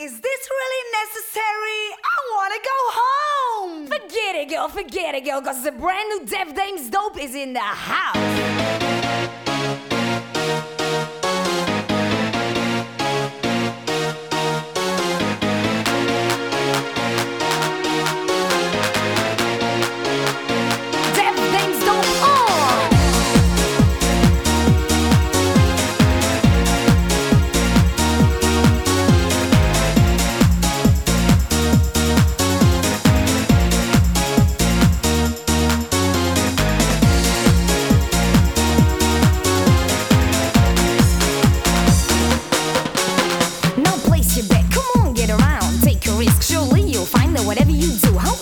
Is this really necessary? I wanna go home! Forget it, girl, forget it, girl, cause the brand new Def Dames Dope is in the house!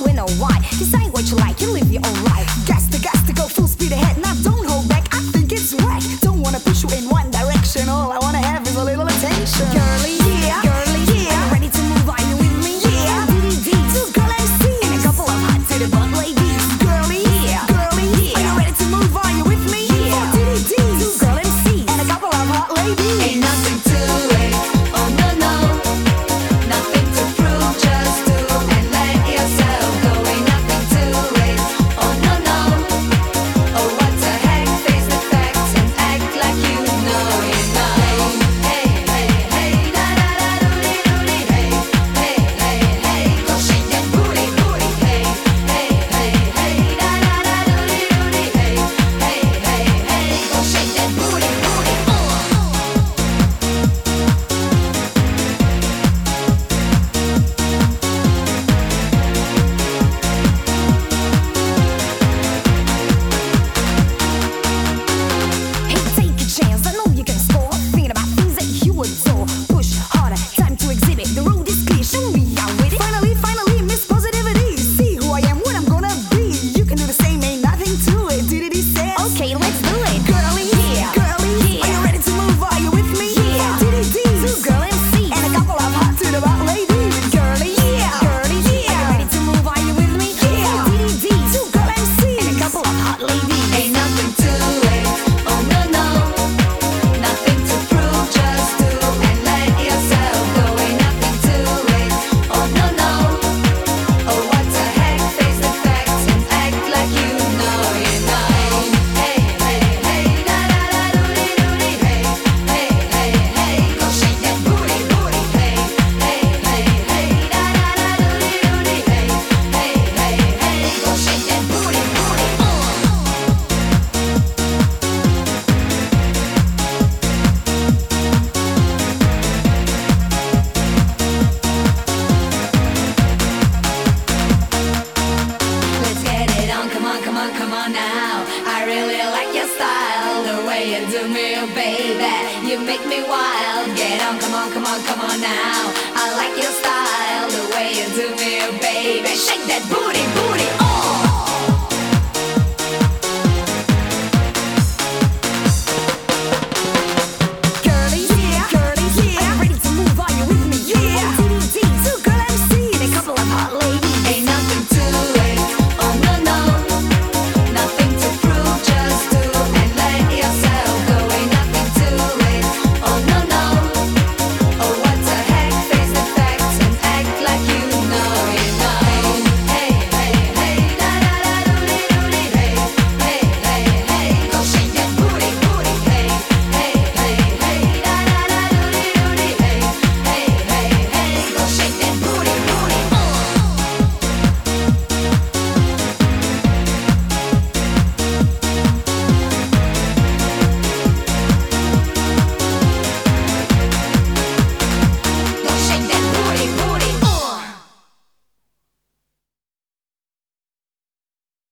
We know really like your style, the way you do me, baby. You make me wild. Get on, come on, come on, come on now. I like your style, the way you do me, baby. Shake that booty.